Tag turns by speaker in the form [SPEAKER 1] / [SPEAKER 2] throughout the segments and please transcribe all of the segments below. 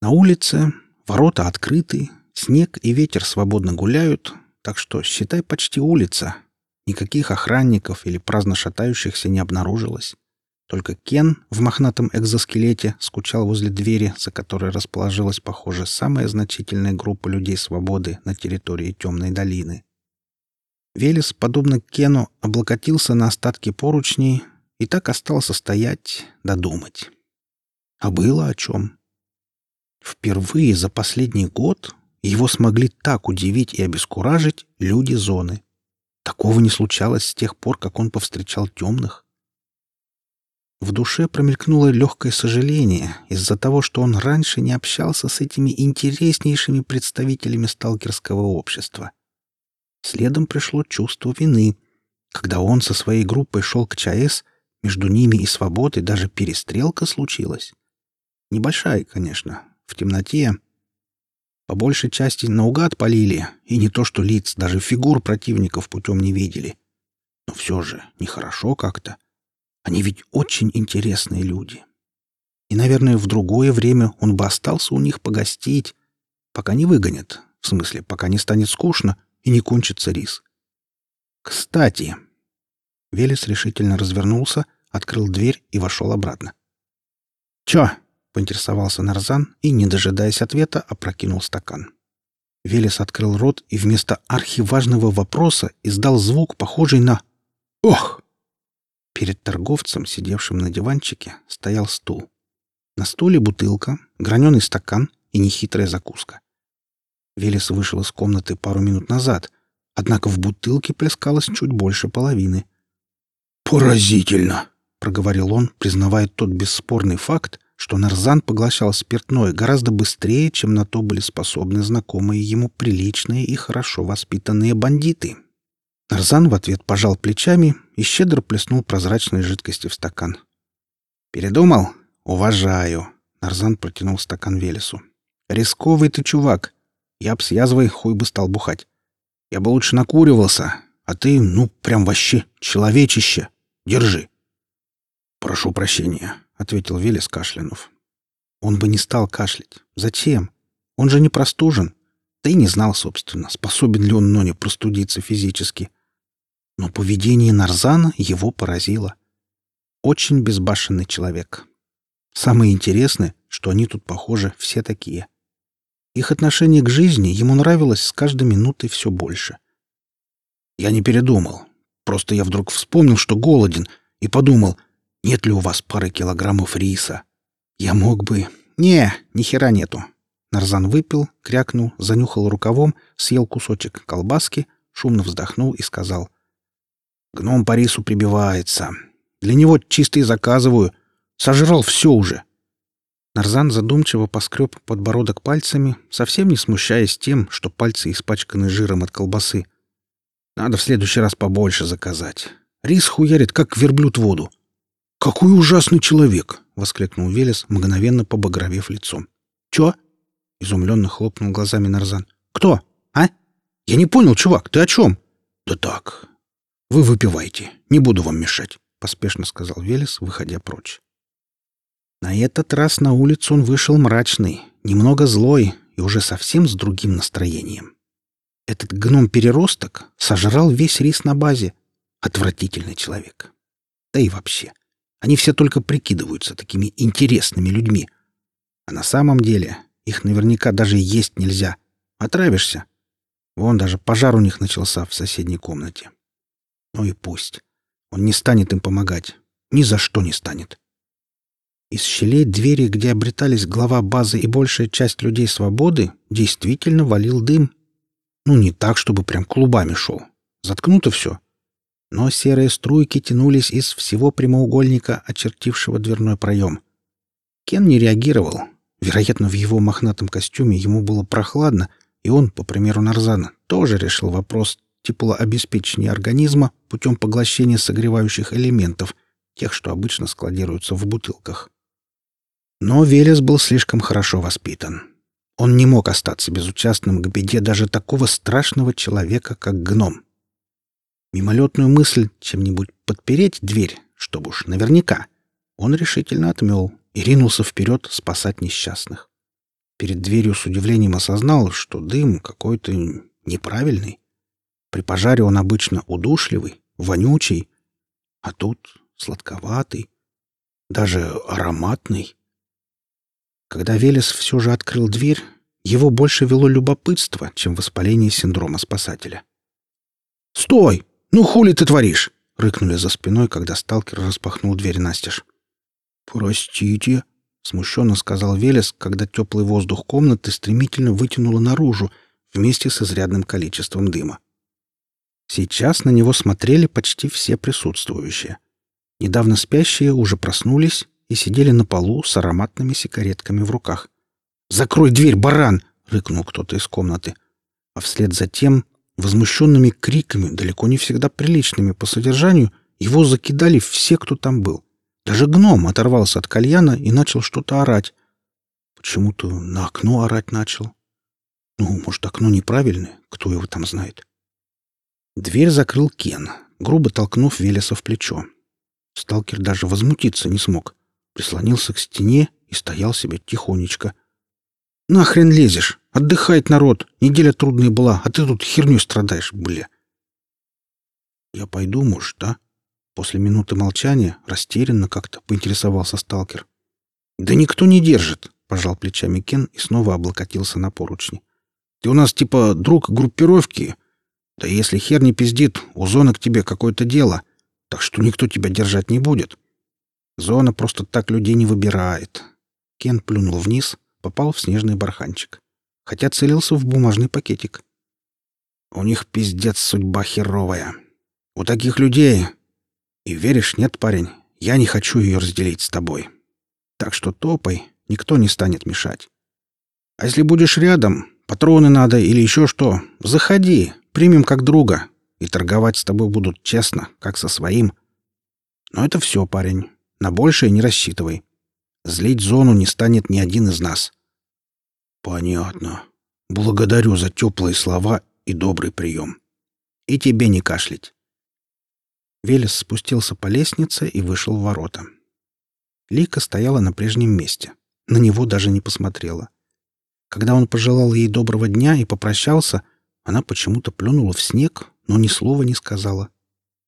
[SPEAKER 1] На улице ворота открыты, снег и ветер свободно гуляют, так что, считай, почти улица. Никаких охранников или праздно шатающихся не обнаружилось. Только Кен в мохнатом экзоскелете скучал возле двери, за которой расположилась, похоже, самая значительная группа людей свободы на территории Темной долины. Велес, подобно Кену, облокотился на остатки поручней и так остался стоять, додумать. А было о чем. Впервые за последний год его смогли так удивить и обескуражить люди зоны. Такого не случалось с тех пор, как он повстречал темных. В душе промелькнуло легкое сожаление из-за того, что он раньше не общался с этими интереснейшими представителями сталкерского общества. Следом пришло чувство вины. Когда он со своей группой шел к ЧАЭС, между ними и свободой даже перестрелка случилась. Небольшая, конечно, в темноте. По большей части наугад полили, и не то что лиц, даже фигур противников путем не видели. Но все же нехорошо как-то. Они ведь очень интересные люди. И, наверное, в другое время он бы остался у них погостить, пока не выгонят. В смысле, пока не станет скучно и не кончится рис. Кстати, Велес решительно развернулся, открыл дверь и вошел обратно. «Чё?» — поинтересовался Нарзан и, не дожидаясь ответа, опрокинул стакан. Велес открыл рот и вместо архиважного вопроса издал звук, похожий на «Ох!». Перед торговцем, сидевшим на диванчике, стоял стул. На стуле бутылка, граненый стакан и нехитрая закуска. Велес вышел из комнаты пару минут назад, однако в бутылке плескалось чуть больше половины. «Поразительно!» — проговорил он, признавая тот бесспорный факт, что Нарзан поглощал спиртное гораздо быстрее, чем на то были способны знакомые ему приличные и хорошо воспитанные бандиты. Нарзан в ответ пожал плечами и щедро плеснул прозрачной жидкости в стакан. «Передумал? Уважаю!» Нарзан протянул стакан Велесу. «Рисковый ты чувак. Я б с язвой хуй бы стал бухать. Я бы лучше накуривался, а ты, ну, прям вообще человечище. Держи!» «Прошу прощения», — ответил Велес, кашлянув. Он бы не стал кашлять. Зачем? Он же не простужен. И не знал, собственно, способен ли он, но не простудиться физически. Но поведение Нарзана его поразило. Очень безбашенный человек. Самое интересное, что они тут, похоже, все такие. Их отношение к жизни ему нравилось с каждой минутой все больше. Я не передумал. Просто я вдруг вспомнил, что голоден, и подумал, нет ли у вас пары килограммов риса. Я мог бы... Не, ни хера нету. Нарзан выпил, крякнул, занюхал рукавом, съел кусочек колбаски, шумно вздохнул и сказал — Гном по рису прибивается. Для него чистый заказываю. Сожрал все уже. Нарзан задумчиво поскреб подбородок пальцами, совсем не смущаясь тем, что пальцы испачканы жиром от колбасы. Надо в следующий раз побольше заказать. Рис хуярит, как верблюд воду. «Какой ужасный человек!» — воскликнул Велес, мгновенно побагровев лицом. «Чё?» — изумленно хлопнул глазами Нарзан. «Кто? А? Я не понял, чувак, ты о чем?» «Да так, «Вы выпивайте, не буду вам мешать», — поспешно сказал Велес, выходя прочь. На этот раз на улицу он вышел мрачный, немного злой и уже совсем с другим настроением. Этот гном-переросток сожрал весь рис на базе. Отвратительный человек. Да и вообще, они все только прикидываются такими интересными людьми. А на самом деле их наверняка даже есть нельзя. Отравишься. Вон даже пожар у них начался в соседней комнате. Ну и пусть. Он не станет им помогать. Ни за что не станет. Из щелей двери, где обретались глава базы и большая часть людей свободы, действительно валил дым. Ну, не так, чтобы прям клубами шел. Заткнуто все. Но серые струйки тянулись из всего прямоугольника, очертившего дверной проем. Кен не реагировал. Вероятно, в его мохнатом костюме ему было прохладно, и он, по примеру Нарзана, тоже решил вопрос теплообеспечения организма путем поглощения согревающих элементов, тех, что обычно складируются в бутылках. Но Велес был слишком хорошо воспитан. Он не мог остаться безучастным к беде даже такого страшного человека, как гном. Мимолетную мысль чем-нибудь подпереть дверь, чтобы уж наверняка, он решительно отмел и ринулся вперед спасать несчастных. Перед дверью с удивлением осознал, что дым какой-то неправильный. При пожаре он обычно удушливый, вонючий, а тут сладковатый, даже ароматный. Когда Велес все же открыл дверь, его больше вело любопытство, чем воспаление синдрома спасателя. «Стой! Ну хули ты творишь?» — рыкнули за спиной, когда сталкер распахнул дверь настежь. «Простите», — смущенно сказал Велес, когда теплый воздух комнаты стремительно вытянуло наружу вместе с изрядным количеством дыма. Сейчас на него смотрели почти все присутствующие. Недавно спящие уже проснулись и сидели на полу с ароматными сигаретками в руках. «Закрой дверь, баран!» — рыкнул кто-то из комнаты. А вслед за тем, возмущенными криками, далеко не всегда приличными по содержанию, его закидали все, кто там был. Даже гном оторвался от кальяна и начал что-то орать. Почему-то на окно орать начал. Ну, может, окно неправильное, кто его там знает. Дверь закрыл Кен, грубо толкнув Велеса в плечо. Сталкер даже возмутиться не смог. Прислонился к стене и стоял себе тихонечко. «Нахрен лезешь? Отдыхает народ. Неделя трудная была, а ты тут херню страдаешь, бля». «Я пойду, может, да?» После минуты молчания растерянно как-то поинтересовался сталкер. «Да никто не держит», — пожал плечами Кен и снова облокотился на поручни. «Ты у нас типа друг группировки. Да если хер не пиздит, у зоны к тебе какое-то дело, так что никто тебя держать не будет. Зона просто так людей не выбирает». Кен плюнул вниз, попал в снежный барханчик, хотя целился в бумажный пакетик. «У них пиздец судьба херовая. У таких людей и веришь, нет, парень, я не хочу ее разделить с тобой. Так что топай, никто не станет мешать. А если будешь рядом, патроны надо или еще что, заходи, примем как друга, и торговать с тобой будут честно, как со своим. Но это все, парень. На большее не рассчитывай. Злить зону не станет ни один из нас. Понятно. Благодарю за теплые слова и добрый прием. И тебе не кашлять. Велес спустился по лестнице и вышел в ворота. Лика стояла на прежнем месте. На него даже не посмотрела. Когда он пожелал ей доброго дня и попрощался, она почему-то плюнула в снег, но ни слова не сказала.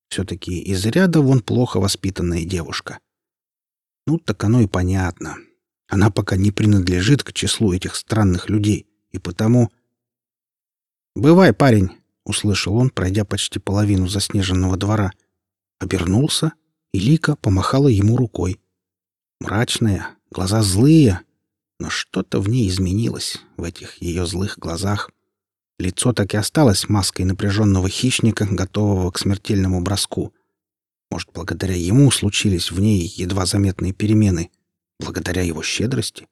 [SPEAKER 1] Все-таки из ряда вон плохо воспитанная девушка. Ну, так оно и понятно. Она пока не принадлежит к числу этих странных людей, и потому... «Бывай, парень!» — услышал он, пройдя почти половину заснеженного двора — обернулся, и Лика помахала ему рукой. Мрачная, глаза злые, но что-то в ней изменилось, в этих ее злых глазах. Лицо так и осталось маской напряженного хищника, готового к смертельному броску. Может, благодаря ему случились в ней едва заметные перемены, благодаря его щедрости?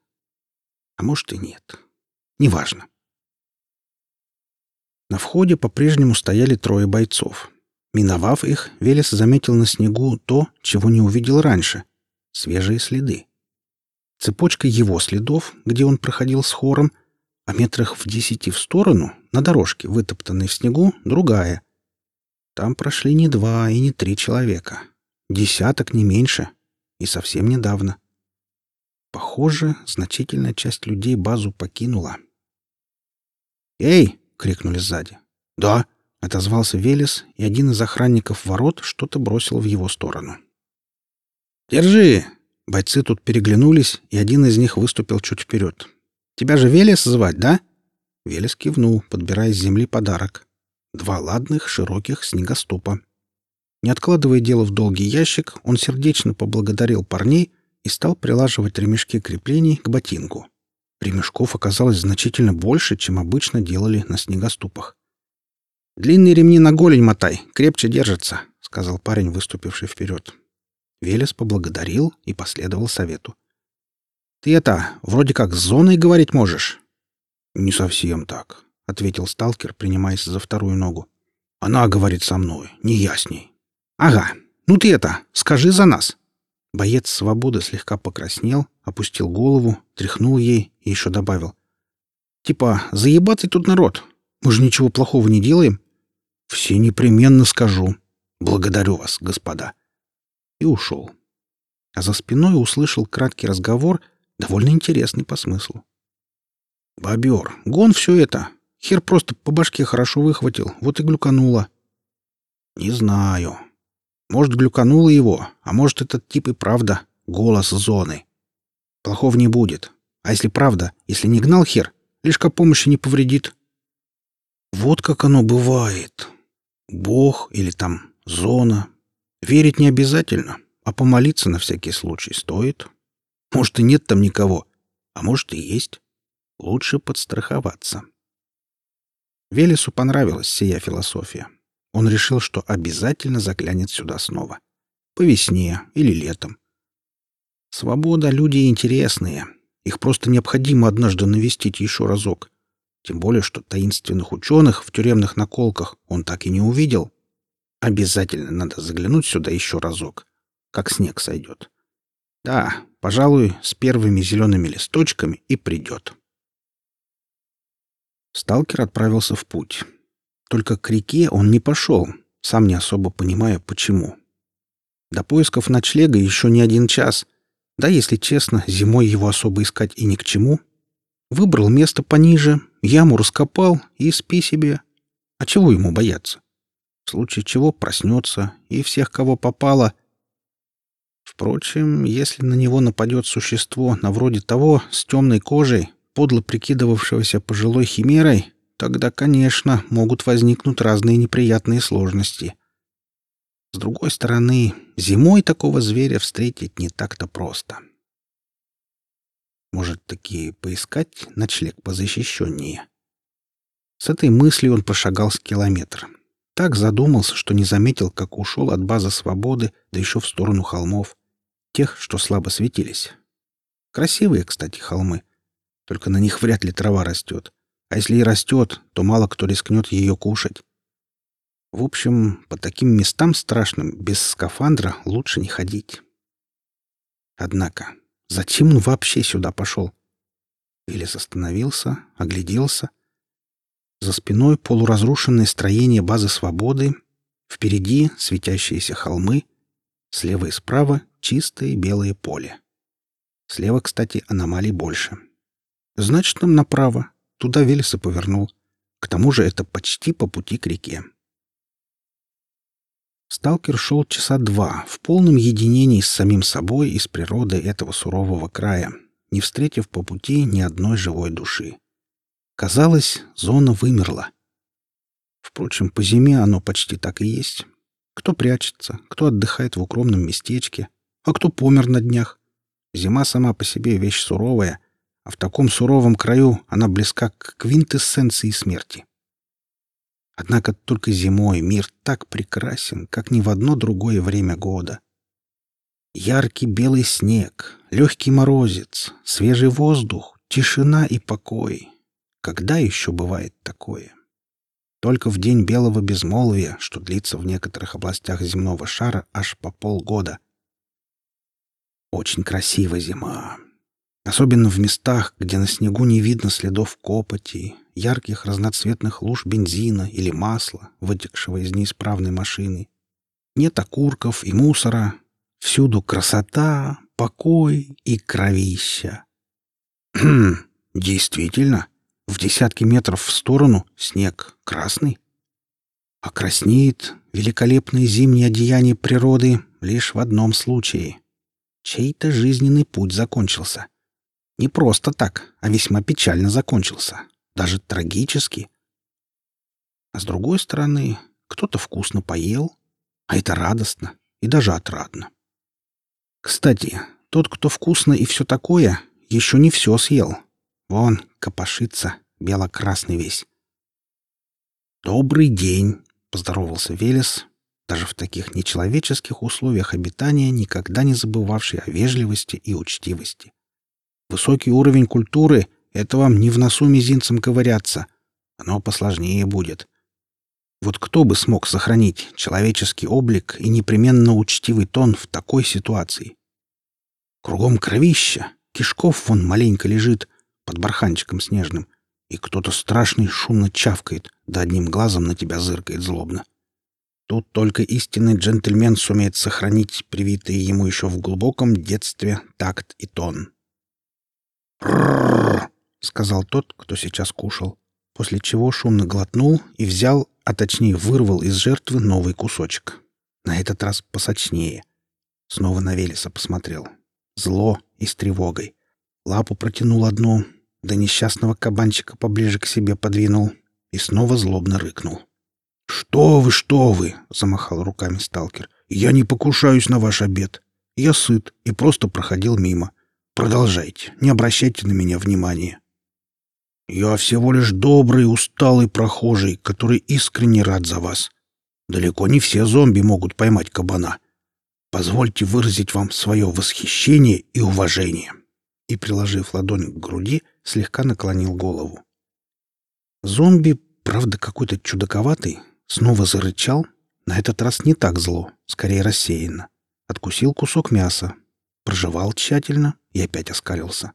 [SPEAKER 1] А может и нет. Неважно. На входе по-прежнему стояли трое бойцов. Миновав их, Велес заметил на снегу то, чего не увидел раньше — свежие следы. Цепочка его следов, где он проходил с хором, а метрах в десяти в сторону, на дорожке, вытоптанной в снегу, другая. Там прошли не два и не три человека. Десяток, не меньше. И совсем недавно. Похоже, значительная часть людей базу покинула. «Эй!» — крикнули сзади. «Да!» — отозвался Велес, и один из охранников ворот что-то бросил в его сторону. «Держи!» Бойцы тут переглянулись, и один из них выступил чуть вперед. «Тебя же Велес звать, да?» Велес кивнул, подбирая с земли подарок. Два ладных, широких снегоступа. Не откладывая дело в долгий ящик, он сердечно поблагодарил парней и стал прилаживать ремешки креплений к ботинку. Ремешков оказалось значительно больше, чем обычно делали на снегоступах. «Длинные ремни на голень мотай, крепче держится», — сказал парень, выступивший вперед. Велес поблагодарил и последовал совету. «Ты это, вроде как с зоной говорить можешь?» «Не совсем так», — ответил сталкер, принимаясь за вторую ногу. «Она говорит со мной, не я с ней». «Ага, ну ты это, скажи за нас». Боец свободы слегка покраснел, опустил голову, тряхнул ей и еще добавил. «Типа, заебатый тут народ. Мы же ничего плохого не делаем. Все непременно скажу. Благодарю вас, господа. И ушел. А за спиной услышал краткий разговор, довольно интересный по смыслу. Бобер, гон все это. Хер просто по башке хорошо выхватил, вот и глюкануло. Не знаю. Может, глюкануло его, а может, этот тип и правда голос зоны. Плохого не будет. А если правда, если не гнал хер, лишь ко помощи не повредит. Вот как оно бывает. Бог или там зона. Верить не обязательно, а помолиться на всякий случай стоит. Может, и нет там никого, а может, и есть. Лучше подстраховаться. Велесу понравилась сия философия. Он решил, что обязательно заглянет сюда снова. По весне или летом. Свобода — люди интересные. Их просто необходимо однажды навестить еще разок. Тем более, что таинственных ученых в тюремных наколках он так и не увидел. Обязательно надо заглянуть сюда еще разок, как снег сойдет. Да, пожалуй, с первыми зелеными листочками и придет. Сталкер отправился в путь. Только к реке он не пошел, сам не особо понимая, почему. До поисков ночлега еще не один час. Да, если честно, зимой его особо искать и ни к чему. Выбрал место пониже, яму раскопал и спи себе. А чего ему бояться? В случае чего проснется, и всех, кого попало. Впрочем, если на него нападет существо на вроде того с темной кожей, подло прикидывавшегося пожилой химерой, тогда, конечно, могут возникнуть разные неприятные сложности. С другой стороны, зимой такого зверя встретить не так-то просто. Может, таки поискать ночлег позащищеннее? С этой мыслью он пошагал с километр. Так задумался, что не заметил, как ушел от базы свободы, да еще в сторону холмов. Тех, что слабо светились. Красивые, кстати, холмы. Только на них вряд ли трава растет. А если и растет, то мало кто рискнет ее кушать. В общем, по таким местам страшным без скафандра лучше не ходить. Однако, зачем он вообще сюда пошел? Велес остановился, огляделся. За спиной полуразрушенное строение базы свободы, впереди светящиеся холмы, слева и справа чистое белое поле. Слева, кстати, аномалий больше. Значит, нам направо. Туда Велеса повернул. К тому же это почти по пути к реке. Сталкер шел часа два в полном единении с самим собой и с природой этого сурового края, не встретив по пути ни одной живой души. Казалось, зона вымерла. Впрочем, по зиме оно почти так и есть. Кто прячется, кто отдыхает в укромном местечке, а кто помер на днях. Зима сама по себе вещь суровая — а в таком суровом краю она близка к квинтэссенции смерти. Однако только зимой мир так прекрасен, как ни в одно другое время года. Яркий белый снег, легкий морозец, свежий воздух, тишина и покой. Когда еще бывает такое? Только в день белого безмолвия, что длится в некоторых областях земного шара аж по полгода. Очень красива зима. Особенно в местах, где на снегу не видно следов копоти, ярких разноцветных луж бензина или масла, вытекшего из неисправной машины. Нет окурков и мусора. Всюду красота, покой и кровища. Хм, действительно, в десятки метров в сторону снег красный. А краснеет великолепное зимнее одеяние природы лишь в одном случае. Чей-то жизненный путь закончился — не просто так, а весьма печально закончился. Даже трагически. А с другой стороны, кто-то вкусно поел, а это радостно и даже отрадно. Кстати, тот, кто вкусно и все такое, еще не все съел. Вон, копошится, бело-красный весь. «Добрый день!» — поздоровался Велес, даже в таких нечеловеческих условиях обитания никогда не забывавший о вежливости и учтивости. Высокий уровень культуры — это вам не в носу мизинцем ковыряться. Оно посложнее будет. Вот кто бы смог сохранить человеческий облик и непременно учтивый тон в такой ситуации? Кругом кровища, кишков вон маленько лежит под барханчиком снежным, и кто-то страшный шумно чавкает, да одним глазом на тебя зыркает злобно. Тут только истинный джентльмен сумеет сохранить привитые ему еще в глубоком детстве такт и тон. — сказал тот, кто сейчас кушал, после чего шумно глотнул и взял, а точнее вырвал из жертвы новый кусочек. На этот раз посочнее. Снова на Велеса посмотрел. Зло и с тревогой. Лапу протянул одну, до несчастного кабанчика поближе к себе подвинул и снова злобно рыкнул. «Что вы, что вы!» — замахал руками сталкер. «Я не покушаюсь на ваш обед. Я сыт и просто проходил мимо. Продолжайте, не обращайте на меня внимания». «Я всего лишь добрый, усталый прохожий, который искренне рад за вас. Далеко не все зомби могут поймать кабана. Позвольте выразить вам свое восхищение и уважение». И, приложив ладонь к груди, слегка наклонил голову. Зомби, правда, какой-то чудаковатый, снова зарычал, на этот раз не так зло, скорее рассеянно. Откусил кусок мяса, прожевал тщательно и опять оскалился.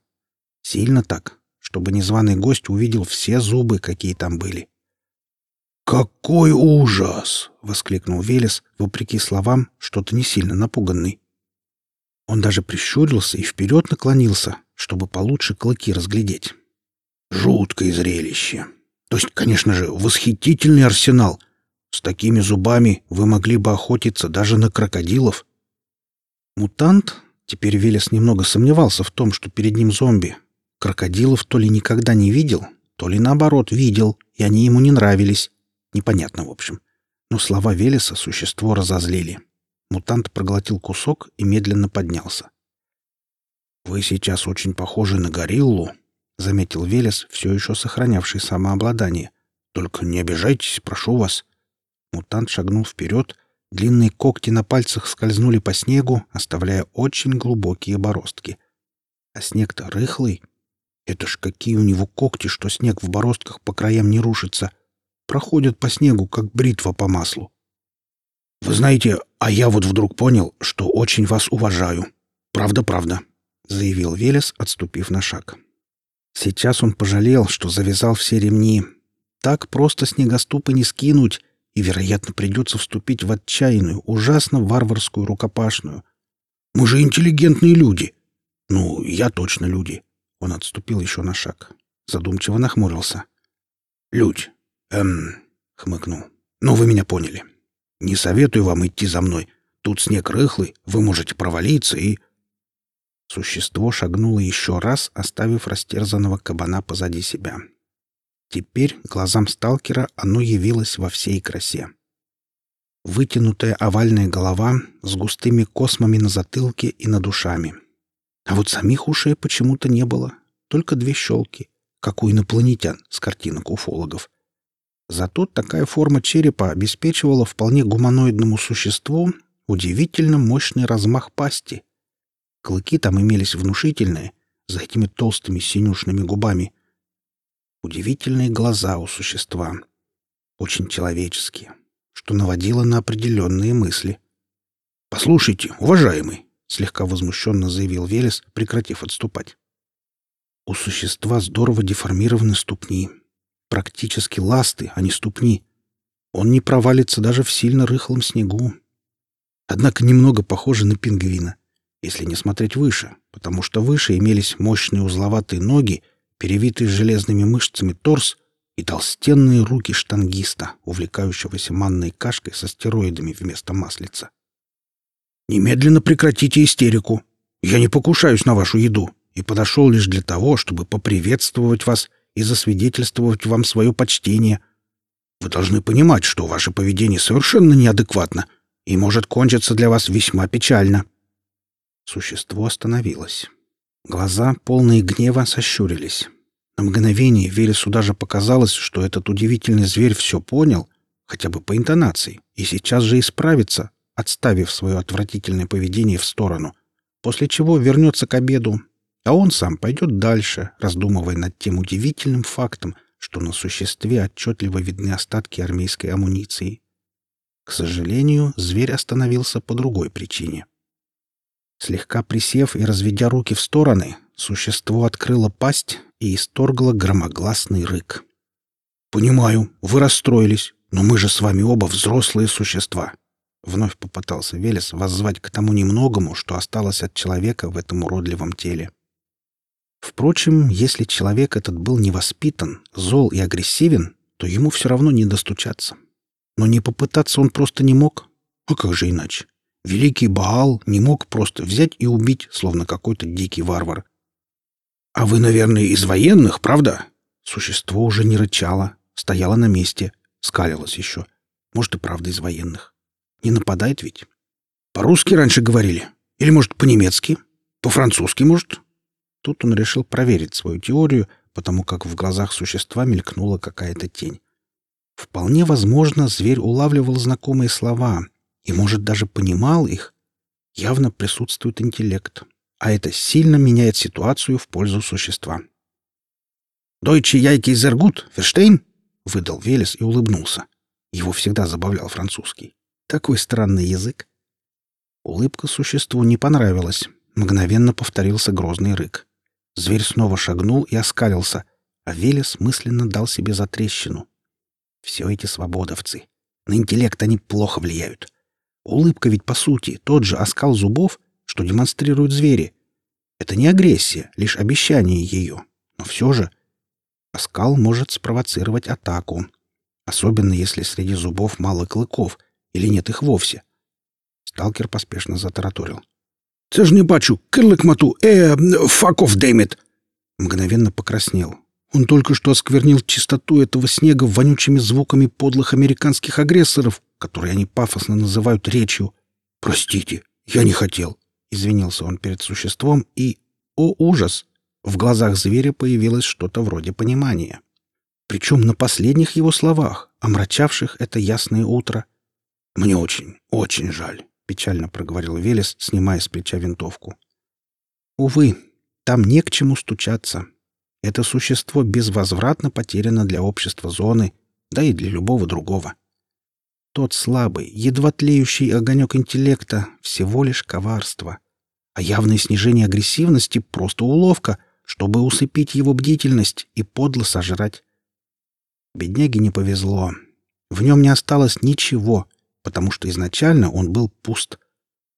[SPEAKER 1] Сильно так, чтобы незваный гость увидел все зубы, какие там были. «Какой ужас!» — воскликнул Велес, вопреки словам, что-то не сильно напуганный. Он даже прищурился и вперед наклонился, чтобы получше клыки разглядеть. «Жуткое зрелище! То есть, конечно же, восхитительный арсенал. С такими зубами вы могли бы охотиться даже на крокодилов». Мутант, теперь Велес немного сомневался в том, что перед ним зомби, крокодилов то ли никогда не видел, то ли наоборот видел, и они ему не нравились. Непонятно, в общем. Но слова Велеса существо разозлили. Мутант проглотил кусок и медленно поднялся. «Вы сейчас очень похожи на гориллу», — заметил Велес, все еще сохранявший самообладание. «Только не обижайтесь, прошу вас». Мутант шагнул вперед, длинные когти на пальцах скользнули по снегу, оставляя очень глубокие бороздки. А снег-то рыхлый. Это ж какие у него когти, что снег в бороздках по краям не рушится. Проходят по снегу, как бритва по маслу. «Вы знаете, а я вот вдруг понял, что очень вас уважаю. Правда-правда», — заявил Велес, отступив на шаг. Сейчас он пожалел, что завязал все ремни. Так просто снегоступы не скинуть, и, вероятно, придется вступить в отчаянную, ужасно варварскую рукопашную. «Мы же интеллигентные люди!» «Ну, я точно люди!» Он отступил еще на шаг. Задумчиво нахмурился. «Людь, эм...» — хмыкнул. «Ну, вы меня поняли. Не советую вам идти за мной. Тут снег рыхлый, вы можете провалиться и...» Существо шагнуло еще раз, оставив растерзанного кабана позади себя. Теперь глазам сталкера оно явилось во всей красе. Вытянутая овальная голова с густыми космами на затылке и над ушами. А вот самих ушей почему-то не было, только две щелки, как у инопланетян с картинок уфологов. Зато такая форма черепа обеспечивала вполне гуманоидному существу удивительно мощный размах пасти. Клыки там имелись внушительные, за этими толстыми синюшными губами. Удивительные глаза у существа, очень человеческие, что наводило на определенные мысли. «Послушайте, уважаемый!» — слегка возмущенно заявил Велес, прекратив отступать. У существа здорово деформированы ступни, практически ласты, а не ступни. Он не провалится даже в сильно рыхлом снегу. Однако немного похоже на пингвина, если не смотреть выше, потому что выше имелись мощные узловатые ноги, перевитые железными мышцами торс и толстенные руки штангиста, увлекающегося манной кашкой со стероидами вместо маслица. «Немедленно прекратите истерику. Я не покушаюсь на вашу еду и подошел лишь для того, чтобы поприветствовать вас и засвидетельствовать вам свое почтение. Вы должны понимать, что ваше поведение совершенно неадекватно и может кончиться для вас весьма печально». Существо остановилось. Глаза, полные гнева, сощурились. На мгновение Велесу даже показалось, что этот удивительный зверь все понял, хотя бы по интонации, и сейчас же исправится, отставив свое отвратительное поведение в сторону, после чего вернется к обеду а он сам пойдет дальше, раздумывая над тем удивительным фактом, что на существе отчетливо видны остатки армейской амуниции. К сожалению, зверь остановился по другой причине. Слегка присев и разведя руки в стороны, существо открыло пасть и исторгло громогласный рык. «Понимаю, вы расстроились, но мы же с вами оба взрослые существа!» Вновь попытался Велес воззвать к тому немногому, что осталось от человека в этом уродливом теле. Впрочем, если человек этот был невоспитан, зол и агрессивен, то ему все равно не достучаться. Но не попытаться он просто не мог. А как же иначе? Великий Баал не мог просто взять и убить, словно какой-то дикий варвар. «А вы, наверное, из военных, правда?» Существо уже не рычало, стояло на месте, скалилось еще. Может, и правда из военных. Не нападает ведь? По-русски раньше говорили? Или, может, по-немецки? По-французски, может? Тут он решил проверить свою теорию, потому как в глазах существа мелькнула какая-то тень. Вполне возможно, зверь улавливал знакомые слова и, может, даже понимал их. Явно присутствует интеллект, а это сильно меняет ситуацию в пользу существа. «Дойче яйки зергут, Ферштейн?» — выдал Велес и улыбнулся. Его всегда забавлял французский. Такой странный язык. Улыбка существу не понравилась. Мгновенно повторился грозный рык. Зверь снова шагнул и оскалился, а Велес мысленно дал себе затрещину. Все эти свободовцы. На интеллект они плохо влияют. Улыбка ведь, по сути, тот же оскал зубов, что демонстрируют звери. Это не агрессия, лишь обещание ее. Но все же оскал может спровоцировать атаку. Особенно если среди зубов мало клыков или нет их вовсе. Сталкер поспешно затараторил. «Це ж не бачу! Кирлик мату! Э, факов, дэймит!» Мгновенно покраснел. Он только что осквернил чистоту этого снега вонючими звуками подлых американских агрессоров, которые они пафосно называют речью. «Простите, я не хотел!» — извинился он перед существом, и... О, ужас! В глазах зверя появилось что-то вроде понимания. Причем на последних его словах, омрачавших это ясное утро. «Мне очень, очень жаль», — печально проговорил Велес, снимая с плеча винтовку. «Увы, там не к чему стучаться. Это существо безвозвратно потеряно для общества зоны, да и для любого другого. Тот слабый, едва тлеющий огонек интеллекта — всего лишь коварство, а явное снижение агрессивности — просто уловка, чтобы усыпить его бдительность и подло сожрать. Бедняге не повезло. В нем не осталось ничего, потому что изначально он был пуст.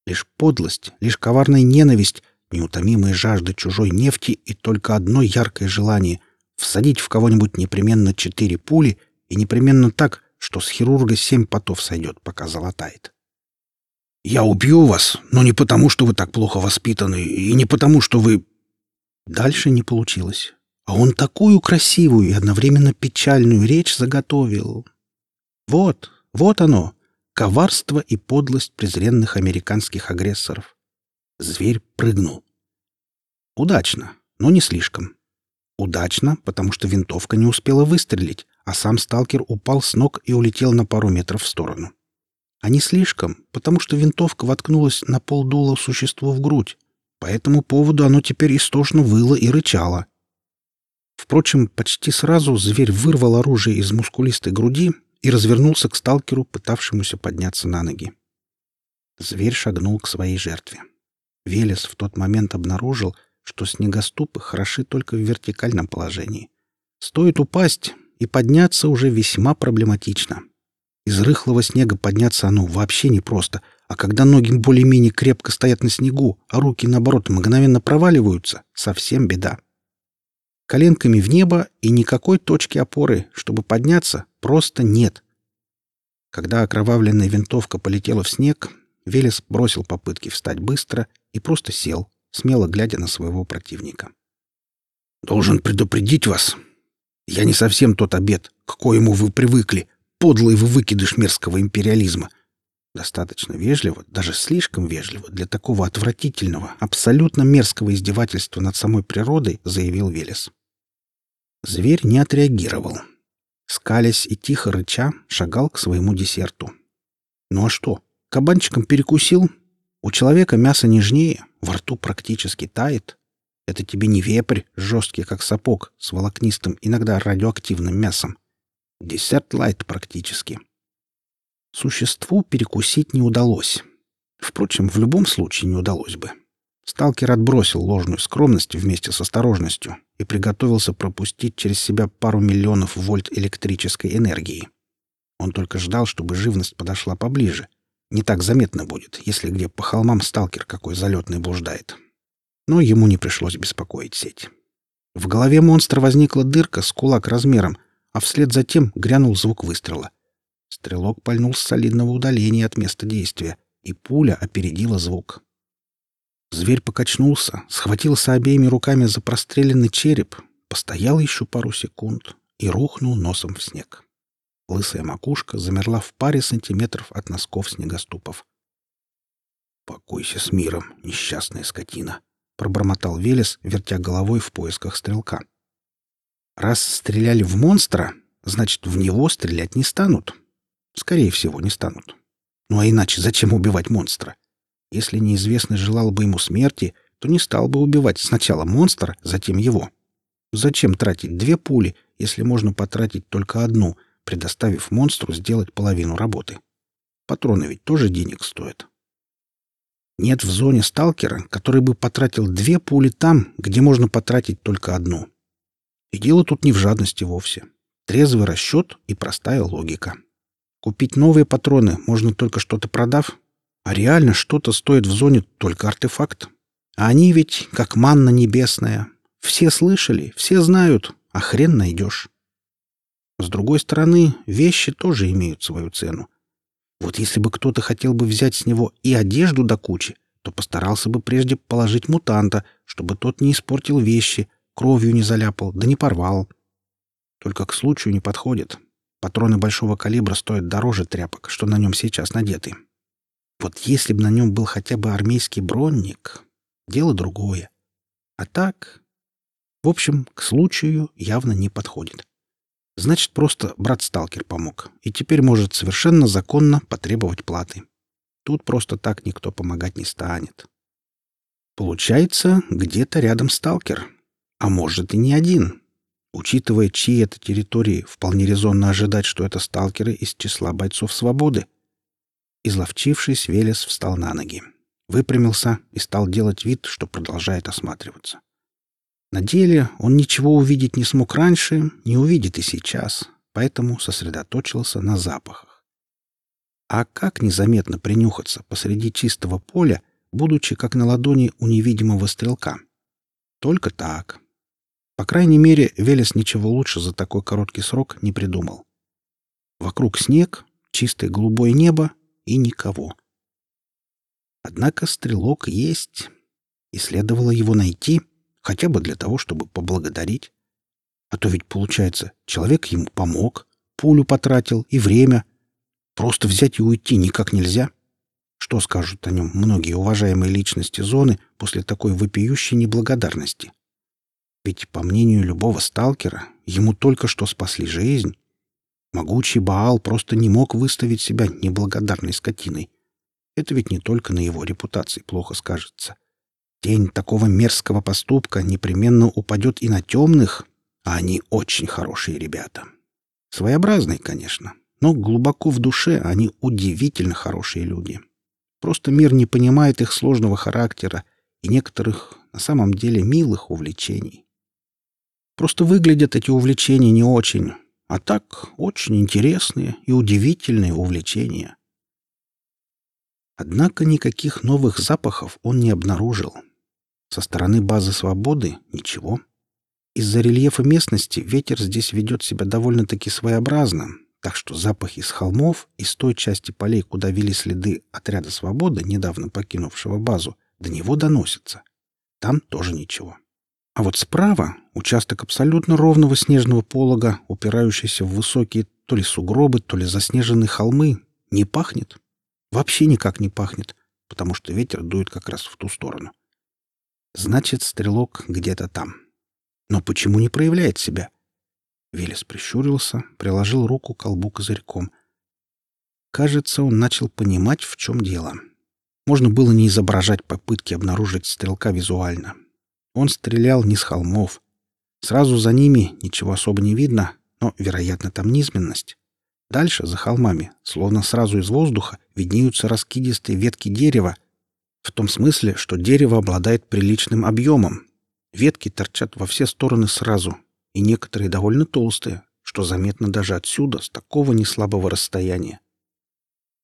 [SPEAKER 1] Лишь подлость, лишь коварная ненависть, неутомимая жажда чужой нефти и только одно яркое желание — всадить в кого-нибудь непременно четыре пули и непременно так, что с хирурга семь потов сойдет, пока золотает. «Я убью вас, но не потому, что вы так плохо воспитаны, и не потому, что вы...» Дальше не получилось. А он такую красивую и одновременно печальную речь заготовил. Вот, вот оно, коварство и подлость презренных американских агрессоров. Зверь прыгнул. Удачно, но не слишком. Удачно, потому что винтовка не успела выстрелить, а сам сталкер упал с ног и улетел на пару метров в сторону. А не слишком, потому что винтовка воткнулась на полдула существу в грудь. По этому поводу оно теперь истошно выло и рычало. Впрочем, почти сразу зверь вырвал оружие из мускулистой груди и развернулся к сталкеру, пытавшемуся подняться на ноги. Зверь шагнул к своей жертве. Велес в тот момент обнаружил, что снегоступы хороши только в вертикальном положении. Стоит упасть, и подняться уже весьма проблематично. Из рыхлого снега подняться оно вообще непросто, а когда ноги более-менее крепко стоят на снегу, а руки, наоборот, мгновенно проваливаются, совсем беда коленками в небо и никакой точки опоры, чтобы подняться, просто нет. Когда окровавленная винтовка полетела в снег, Велес бросил попытки встать быстро и просто сел, смело глядя на своего противника. «Должен предупредить вас. Я не совсем тот обед, к коему вы привыкли, подлый вы выкидыш мерзкого империализма. Достаточно вежливо, даже слишком вежливо для такого отвратительного, абсолютно мерзкого издевательства над самой природой, заявил Велес. Зверь не отреагировал. Скалясь и тихо рыча, шагал к своему десерту. Ну а что? Кабанчиком перекусил? У человека мясо нежнее, во рту практически тает. Это тебе не вепрь, жесткий как сапог, с волокнистым, иногда радиоактивным мясом. Десерт лайт практически. Существу перекусить не удалось. Впрочем, в любом случае не удалось бы. Сталкер отбросил ложную скромность вместе с осторожностью и приготовился пропустить через себя пару миллионов вольт электрической энергии. Он только ждал, чтобы живность подошла поближе. Не так заметно будет, если где по холмам сталкер какой залетный блуждает. Но ему не пришлось беспокоить сеть. В голове монстра возникла дырка с кулак размером, а вслед за тем грянул звук выстрела. Стрелок пальнул с солидного удаления от места действия, и пуля опередила звук. Зверь покачнулся, схватился обеими руками за простреленный череп, постоял еще пару секунд и рухнул носом в снег. Лысая макушка замерла в паре сантиметров от носков снегоступов. «Покойся с миром, несчастная скотина!» — пробормотал Велес, вертя головой в поисках стрелка. «Раз стреляли в монстра, значит, в него стрелять не станут. Скорее всего, не станут. Ну а иначе зачем убивать монстра? Если неизвестный желал бы ему смерти, то не стал бы убивать сначала монстра, затем его. Зачем тратить две пули, если можно потратить только одну, предоставив монстру сделать половину работы? Патроны ведь тоже денег стоят. Нет в зоне сталкера, который бы потратил две пули там, где можно потратить только одну. И дело тут не в жадности вовсе. Трезвый расчет и простая логика. Купить новые патроны можно только что-то продав, а реально что-то стоит в зоне только артефакт. А они ведь как манна небесная. Все слышали, все знают, а хрен найдешь. С другой стороны, вещи тоже имеют свою цену. Вот если бы кто-то хотел бы взять с него и одежду до кучи, то постарался бы прежде положить мутанта, чтобы тот не испортил вещи, кровью не заляпал, да не порвал. Только к случаю не подходит. Патроны большого калибра стоят дороже тряпок, что на нем сейчас надеты. Вот если бы на нем был хотя бы армейский бронник, дело другое. А так... В общем, к случаю явно не подходит. Значит, просто брат-сталкер помог, и теперь может совершенно законно потребовать платы. Тут просто так никто помогать не станет. Получается, где-то рядом сталкер. А может и не один. Учитывая, чьи это территории, вполне резонно ожидать, что это сталкеры из числа бойцов свободы. Изловчившись, Велес встал на ноги, выпрямился и стал делать вид, что продолжает осматриваться. На деле он ничего увидеть не смог раньше, не увидит и сейчас, поэтому сосредоточился на запахах. А как незаметно принюхаться посреди чистого поля, будучи как на ладони у невидимого стрелка? Только так. По крайней мере, Велес ничего лучше за такой короткий срок не придумал. Вокруг снег, чистое голубое небо и никого. Однако стрелок есть, и следовало его найти — хотя бы для того, чтобы поблагодарить. А то ведь, получается, человек ему помог, пулю потратил и время. Просто взять и уйти никак нельзя. Что скажут о нем многие уважаемые личности зоны после такой вопиющей неблагодарности? Ведь, по мнению любого сталкера, ему только что спасли жизнь. Могучий Баал просто не мог выставить себя неблагодарной скотиной. Это ведь не только на его репутации плохо скажется. Тень такого мерзкого поступка непременно упадет и на темных, а они очень хорошие ребята. Своеобразные, конечно, но глубоко в душе они удивительно хорошие люди. Просто мир не понимает их сложного характера и некоторых, на самом деле, милых увлечений. Просто выглядят эти увлечения не очень, а так очень интересные и удивительные увлечения. Однако никаких новых запахов он не обнаружил. Со стороны базы «Свободы» — ничего. Из-за рельефа местности ветер здесь ведет себя довольно-таки своеобразно, так что запахи с холмов и с той части полей, куда вели следы отряда «Свобода», недавно покинувшего базу, до него доносятся. Там тоже ничего. А вот справа — участок абсолютно ровного снежного полога, упирающийся в высокие то ли сугробы, то ли заснеженные холмы, не пахнет. Вообще никак не пахнет, потому что ветер дует как раз в ту сторону. Значит, стрелок где-то там. Но почему не проявляет себя? Велес прищурился, приложил руку к колбу козырьком. Кажется, он начал понимать, в чем дело. Можно было не изображать попытки обнаружить стрелка визуально. Он стрелял не с холмов. Сразу за ними ничего особо не видно, но, вероятно, там низменность. Дальше, за холмами, словно сразу из воздуха, виднеются раскидистые ветки дерева, в том смысле, что дерево обладает приличным объемом. Ветки торчат во все стороны сразу, и некоторые довольно толстые, что заметно даже отсюда, с такого неслабого расстояния.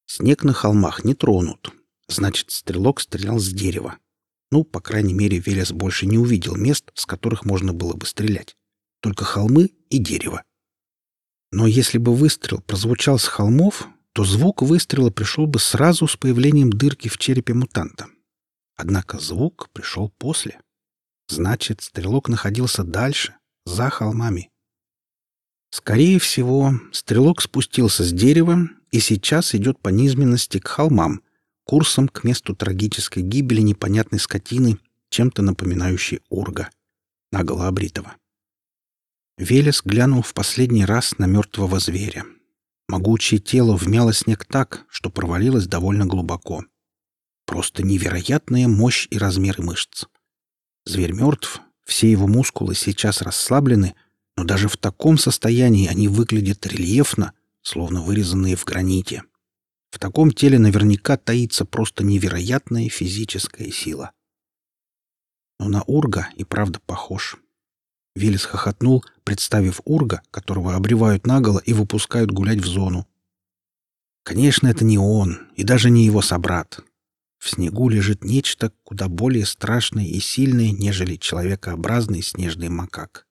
[SPEAKER 1] Снег на холмах не тронут. Значит, стрелок стрелял с дерева. Ну, по крайней мере, Велес больше не увидел мест, с которых можно было бы стрелять. Только холмы и дерево. Но если бы выстрел прозвучал с холмов, то звук выстрела пришел бы сразу с появлением дырки в черепе мутанта. Однако звук пришел после. Значит, стрелок находился дальше, за холмами. Скорее всего, стрелок спустился с дерева и сейчас идет по низменности к холмам, курсом к месту трагической гибели непонятной скотины, чем-то напоминающей урга, наголо обритого. Велес глянул в последний раз на мертвого зверя. Могучее тело вмяло снег так, что провалилось довольно глубоко. Просто невероятная мощь и размеры мышц. Зверь мертв, все его мускулы сейчас расслаблены, но даже в таком состоянии они выглядят рельефно, словно вырезанные в граните. В таком теле наверняка таится просто невероятная физическая сила. Но на Урга и правда похож. Велес хохотнул, представив Урга, которого обревают наголо и выпускают гулять в зону. Конечно, это не он, и даже не его собрат. В снегу лежит нечто куда более страшное и сильное, нежели человекообразный снежный макак.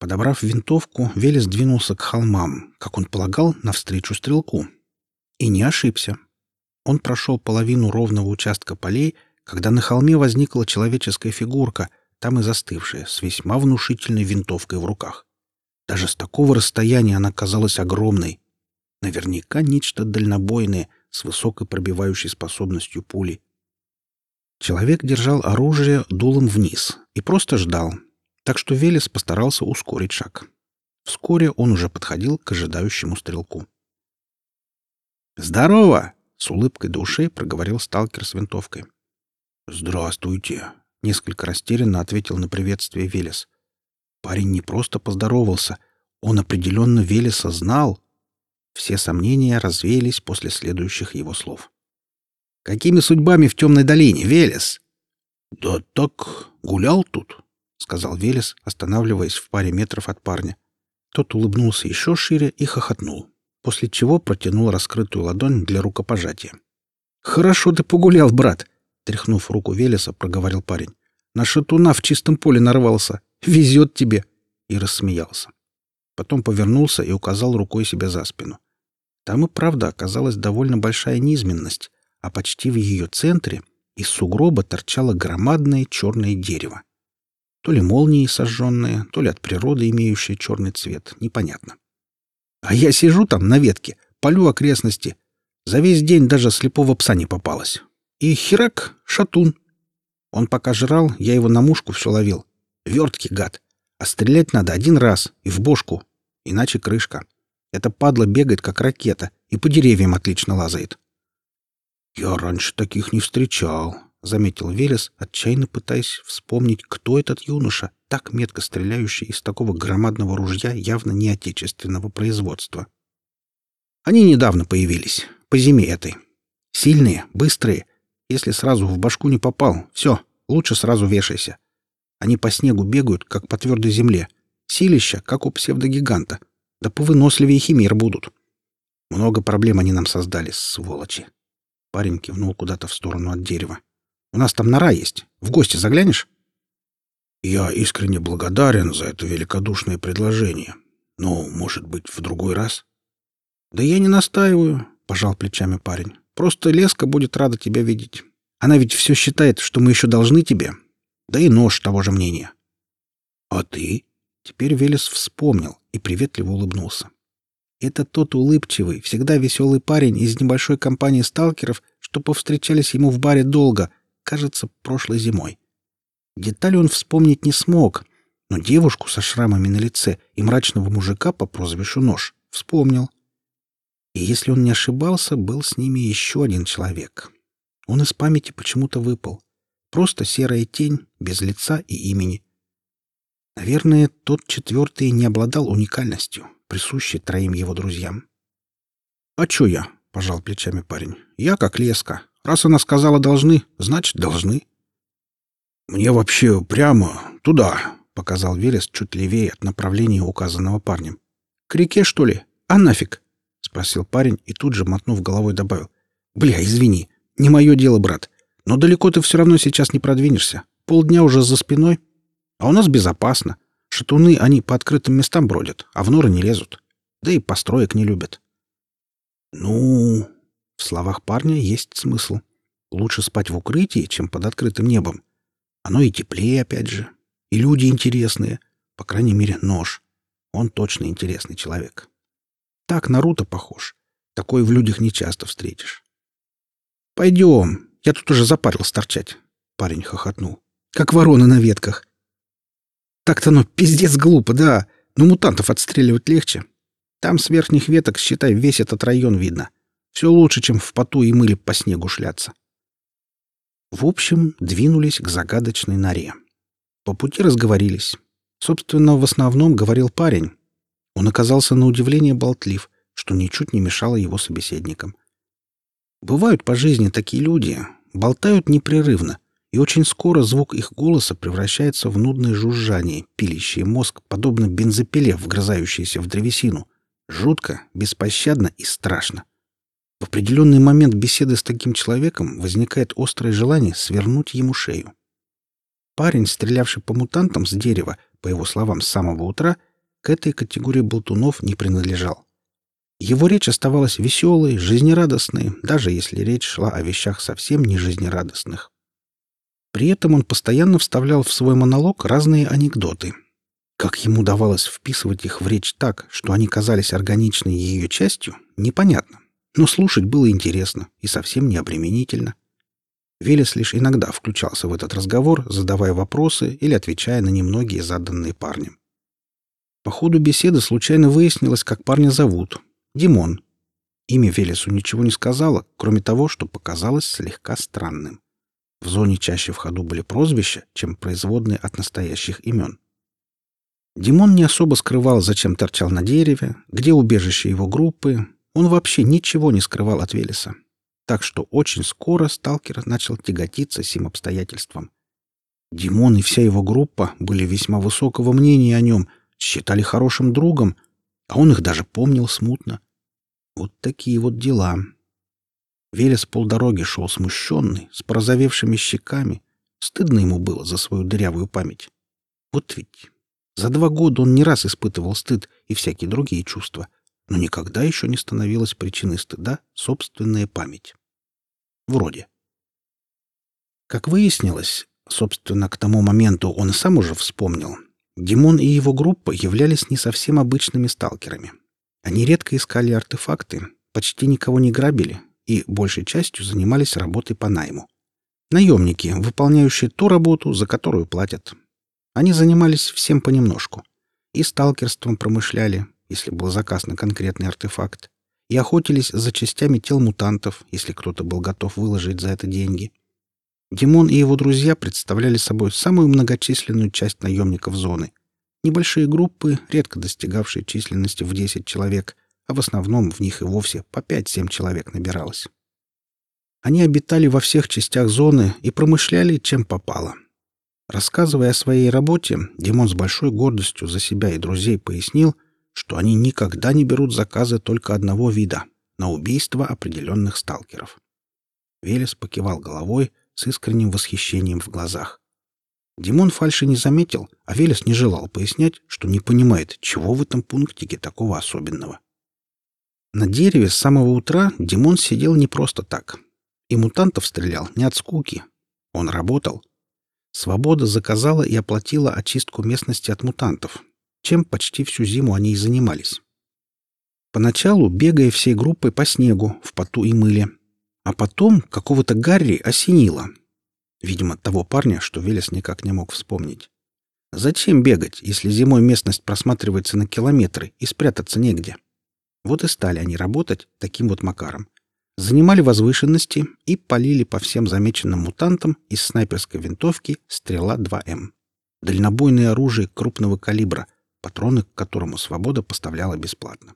[SPEAKER 1] Подобрав винтовку, Велес двинулся к холмам, как он полагал, навстречу стрелку. И не ошибся. Он прошел половину ровного участка полей, когда на холме возникла человеческая фигурка, там и застывшая, с весьма внушительной винтовкой в руках. Даже с такого расстояния она казалась огромной. Наверняка нечто дальнобойное, с высокой пробивающей способностью пули. Человек держал оружие дулом вниз и просто ждал, так что Велес постарался ускорить шаг. Вскоре он уже подходил к ожидающему стрелку. «Здорово!» — с улыбкой души проговорил сталкер с винтовкой. «Здравствуйте!» — несколько растерянно ответил на приветствие Велес. Парень не просто поздоровался, он определенно Велеса знал. Все сомнения развеялись после следующих его слов. «Какими судьбами в темной долине, Велес?» «Да так, гулял тут», — сказал Велес, останавливаясь в паре метров от парня. Тот улыбнулся еще шире и хохотнул, после чего протянул раскрытую ладонь для рукопожатия. «Хорошо ты погулял, брат!» — тряхнув руку Велеса, проговорил парень. «На шатуна в чистом поле нарвался. Везет тебе!» И рассмеялся. Потом повернулся и указал рукой себе за спину. Там и правда оказалась довольно большая низменность, а почти в ее центре из сугроба торчало громадное черное дерево. То ли молнии сожженные, то ли от природы имеющие черный цвет, непонятно. А я сижу там на ветке, полю окрестности. За весь день даже слепого пса не попалось. И херак, шатун. Он пока жрал, я его на мушку все ловил. Верткий гад. А стрелять надо один раз и в бошку, иначе крышка. Эта падла бегает, как ракета, и по деревьям отлично лазает. Я раньше таких не встречал, — заметил Велес, отчаянно пытаясь вспомнить, кто этот юноша, так метко стреляющий из такого громадного ружья явно не отечественного производства. Они недавно появились, по зиме этой. Сильные, быстрые. Если сразу в башку не попал, все, лучше сразу вешайся. Они по снегу бегают, как по твердой земле. Силища, как у псевдогиганта. Да повыносливее химер будут. Много проблем они нам создали, сволочи. Парень кивнул куда-то в сторону от дерева. У нас там нора есть. В гости заглянешь?» «Я искренне благодарен за это великодушное предложение. Но, может быть, в другой раз?» «Да я не настаиваю», — пожал плечами парень. «Просто Леска будет рада тебя видеть. Она ведь все считает, что мы еще должны тебе. Да и нож того же мнения». «А ты?» Теперь Велес вспомнил и приветливо улыбнулся. Это тот улыбчивый, всегда веселый парень из небольшой компании сталкеров, что повстречались ему в баре долго, кажется, прошлой зимой. Детали он вспомнить не смог, но девушку со шрамами на лице и мрачного мужика по прозвищу Нож вспомнил. И если он не ошибался, был с ними еще один человек. Он из памяти почему-то выпал. Просто серая тень, без лица и имени. Наверное, тот четвертый не обладал уникальностью, присущей троим его друзьям. «А чё я?» — пожал плечами парень. «Я как леска. Раз она сказала «должны», значит, должны. «Мне вообще прямо туда», — показал Велес чуть левее от направления, указанного парнем. «К реке, что ли? А нафиг?» — спросил парень и тут же, мотнув головой, добавил. «Бля, извини, не мое дело, брат. Но далеко ты все равно сейчас не продвинешься. Полдня уже за спиной. А у нас безопасно. Шатуны, они по открытым местам бродят, а в норы не лезут. Да и построек не любят. Ну, в словах парня есть смысл. Лучше спать в укрытии, чем под открытым небом. Оно и теплее, опять же. И люди интересные. По крайней мере, нож. Он точно интересный человек. Так Наруто похож. Такой в людях не часто встретишь. «Пойдем. Я тут уже запарился торчать». Парень хохотнул. «Как ворона на ветках. Так-то оно пиздец глупо, да. Но мутантов отстреливать легче. Там с верхних веток, считай, весь этот район видно. Все лучше, чем в поту и мыле по снегу шляться. В общем, двинулись к загадочной норе. По пути разговорились. Собственно, в основном говорил парень. Он оказался на удивление болтлив, что ничуть не мешало его собеседникам. Бывают по жизни такие люди, болтают непрерывно, и очень скоро звук их голоса превращается в нудное жужжание, пилящее мозг, подобно бензопиле, вгрызающейся в древесину. Жутко, беспощадно и страшно. В определенный момент беседы с таким человеком возникает острое желание свернуть ему шею. Парень, стрелявший по мутантам с дерева, по его словам, с самого утра, этой категории болтунов не принадлежал. Его речь оставалась веселой, жизнерадостной, даже если речь шла о вещах совсем не жизнерадостных. При этом он постоянно вставлял в свой монолог разные анекдоты. Как ему удавалось вписывать их в речь так, что они казались органичной ее частью, непонятно. Но слушать было интересно и совсем не обременительно. Велес лишь иногда включался в этот разговор, задавая вопросы или отвечая на немногие заданные парнем. По ходу беседы случайно выяснилось, как парня зовут. Димон. Имя Велесу ничего не сказала, кроме того, что показалось слегка странным. В зоне чаще в ходу были прозвища, чем производные от настоящих имен. Димон не особо скрывал, зачем торчал на дереве, где убежище его группы. Он вообще ничего не скрывал от Велеса так что очень скоро сталкер начал тяготиться сим обстоятельством. Димон и вся его группа были весьма высокого мнения о нем, считали хорошим другом, а он их даже помнил смутно. Вот такие вот дела. Велес полдороги шел смущенный, с порозовевшими щеками. Стыдно ему было за свою дырявую память. Вот ведь за два года он не раз испытывал стыд и всякие другие чувства, но никогда еще не становилась причиной стыда собственная память. Вроде. Как выяснилось, собственно, к тому моменту он сам уже вспомнил, Димон и его группа являлись не совсем обычными сталкерами. Они редко искали артефакты, почти никого не грабили и большей частью занимались работой по найму. Наемники, выполняющие ту работу, за которую платят. Они занимались всем понемножку. И сталкерством промышляли, если был заказ на конкретный артефакт, и охотились за частями тел мутантов, если кто-то был готов выложить за это деньги. Димон и его друзья представляли собой самую многочисленную часть наемников зоны. Небольшие группы, редко достигавшие численности в 10 человек, а в основном в них и вовсе по 5-7 человек набиралось. Они обитали во всех частях зоны и промышляли, чем попало. Рассказывая о своей работе, Димон с большой гордостью за себя и друзей пояснил — что они никогда не берут заказы только одного вида — на убийство определенных сталкеров. Велес покивал головой с искренним восхищением в глазах. Димон фальши не заметил, а Велес не желал пояснять, что не понимает, чего в этом пунктике такого особенного. На дереве с самого утра Димон сидел не просто так. И мутантов стрелял не от скуки. Он работал. Свобода заказала и оплатила очистку местности от мутантов, чем почти всю зиму они и занимались. Поначалу бегая всей группой по снегу, в поту и мыле. А потом какого-то Гарри осенило. Видимо, того парня, что Велес никак не мог вспомнить. Зачем бегать, если зимой местность просматривается на километры и спрятаться негде? Вот и стали они работать таким вот макаром. Занимали возвышенности и полили по всем замеченным мутантам из снайперской винтовки «Стрела-2М». Дальнобойное оружие крупного калибра — патроны к которому «Свобода» поставляла бесплатно.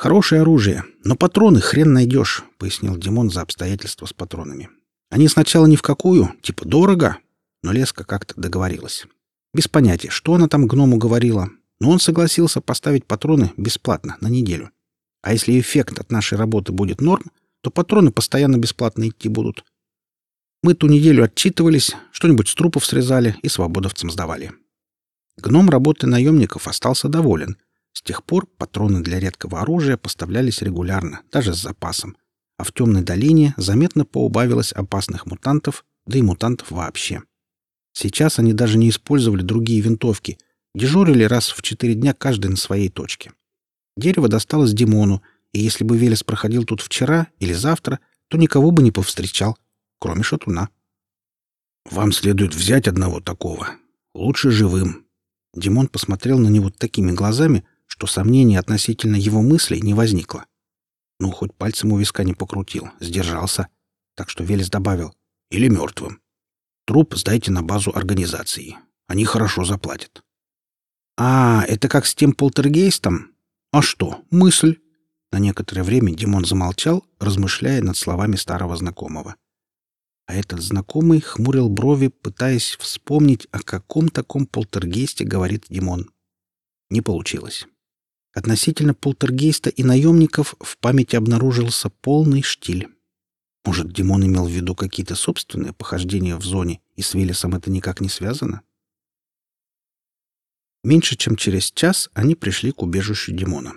[SPEAKER 1] «Хорошее оружие, но патроны хрен найдешь», — пояснил Димон за обстоятельства с патронами. «Они сначала ни в какую, типа дорого, но Леска как-то договорилась. Без понятия, что она там гному говорила, но он согласился поставить патроны бесплатно на неделю. А если эффект от нашей работы будет норм, то патроны постоянно бесплатно идти будут. Мы ту неделю отчитывались, что-нибудь с трупов срезали и свободовцам сдавали. Гном работы наемников остался доволен. С тех пор патроны для редкого оружия поставлялись регулярно, даже с запасом. А в темной долине заметно поубавилось опасных мутантов, да и мутантов вообще. Сейчас они даже не использовали другие винтовки, дежурили раз в четыре дня каждый на своей точке. Дерево досталось Димону, и если бы Велес проходил тут вчера или завтра, то никого бы не повстречал, кроме шатуна. «Вам следует взять одного такого. Лучше живым». Димон посмотрел на него такими глазами, что сомнений относительно его мыслей не возникло. Ну, хоть пальцем у виска не покрутил, сдержался. Так что Велес добавил. «Или мертвым. Труп сдайте на базу организации. Они хорошо заплатят». «А, это как с тем полтергейстом? А что, мысль?» На некоторое время Димон замолчал, размышляя над словами старого знакомого. А этот знакомый хмурил брови, пытаясь вспомнить, о каком таком полтергейсте говорит Димон. Не получилось. Относительно полтергейста и наемников в памяти обнаружился полный штиль. Может, Димон имел в виду какие-то собственные похождения в зоне, и с Велесом это никак не связано? Меньше чем через час они пришли к убежищу Димона.